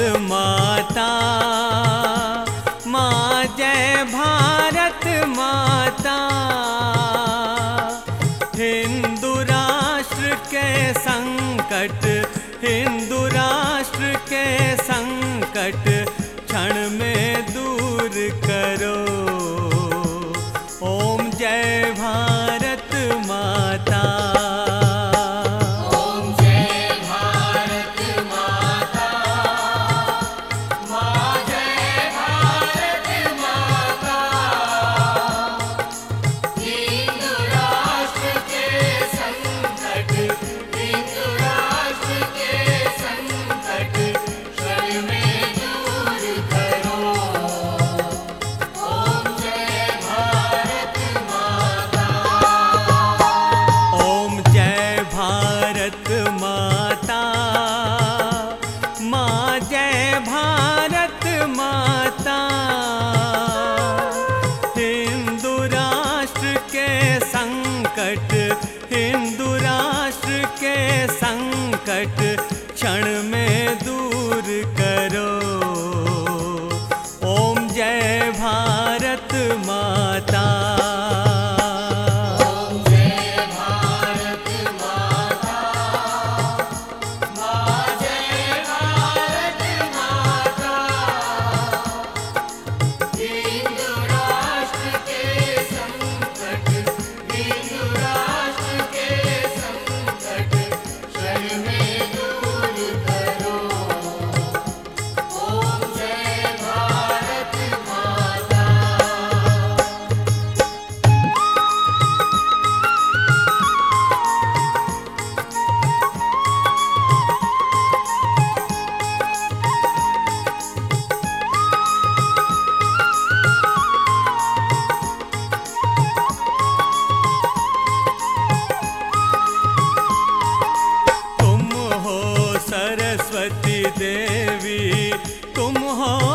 माता, माँ जय भारत माता। हिंदू राष्ट्र के संकट, हिंदू राष्ट्र के संकट, क्षण में संकट हिंदू राष्ट्र के संकट क्षण में हो।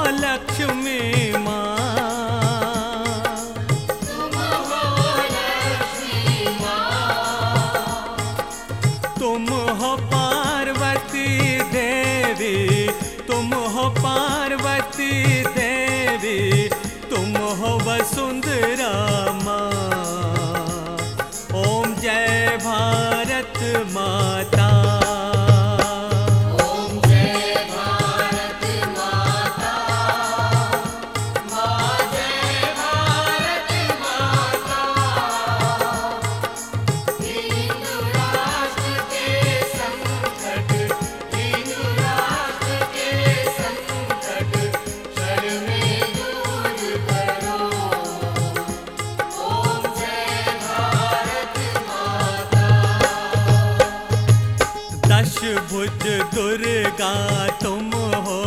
दुर्गा तुम हो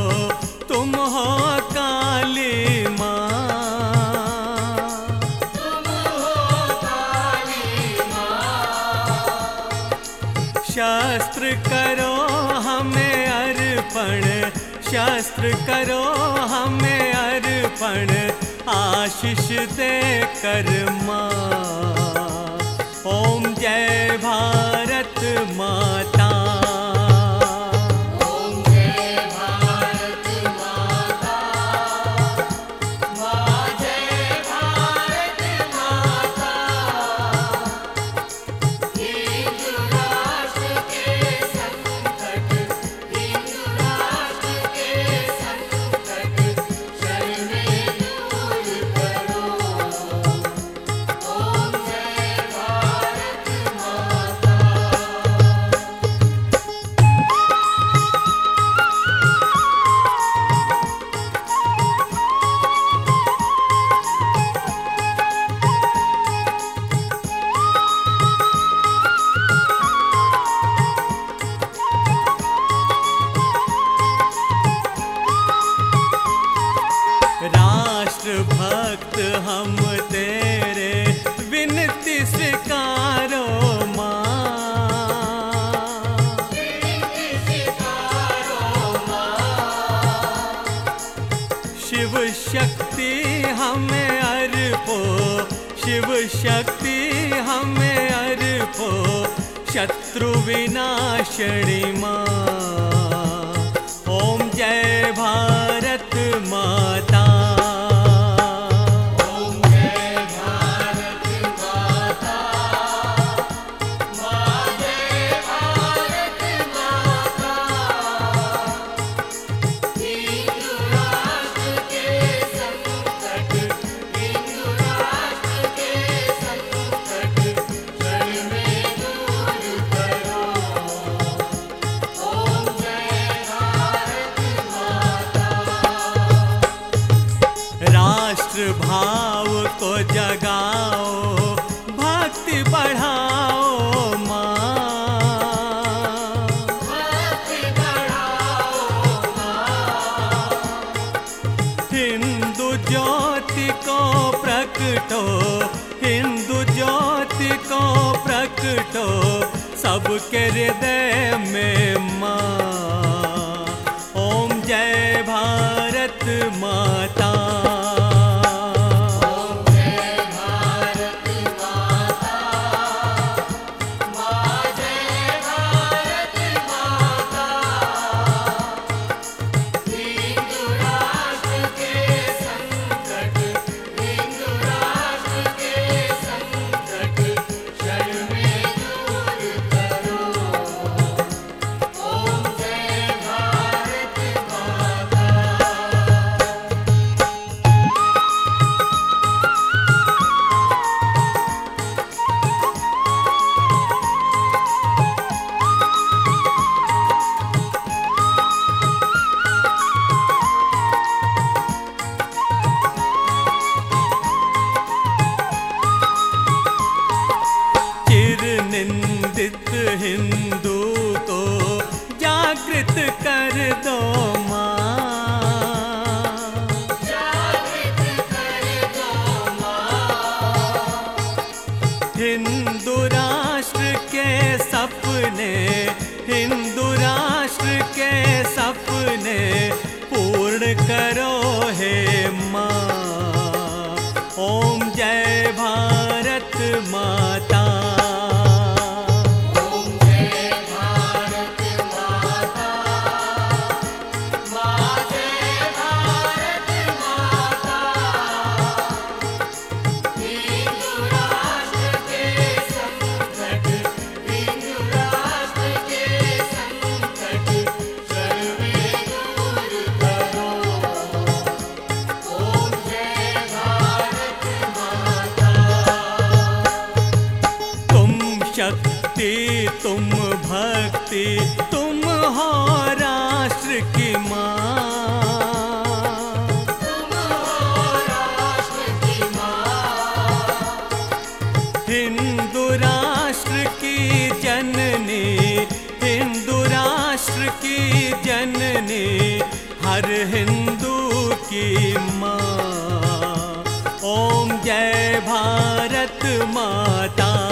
तुम हो काली माँ शस्त्र करो हमें अर्पण, शस्त्र करो हमें अर्पण, आशीष दे कर माँ ओम जय भारत माता। तेरे विनती स्वीकारो माँ। शिव शक्ति हमें शिव शक्ति हमें अर्पो शत्रु विनाशणी माँ। भाव को जगाओ, भक्ति बढ़ाओ माँ। हिंदू ज्योति को प्रकटो, हिंदू ज्योति को प्रकटो, सबके हृदय में माँ। ओम जय भारत माता हिंदू को जागृत कर शक्ति तुम भक्ति तुम हो राष्ट्र की माँ। हिंदू राष्ट्र की जननी, हिंदू राष्ट्र की जननी, हर हिंदू की माँ। ओम जय भारत माता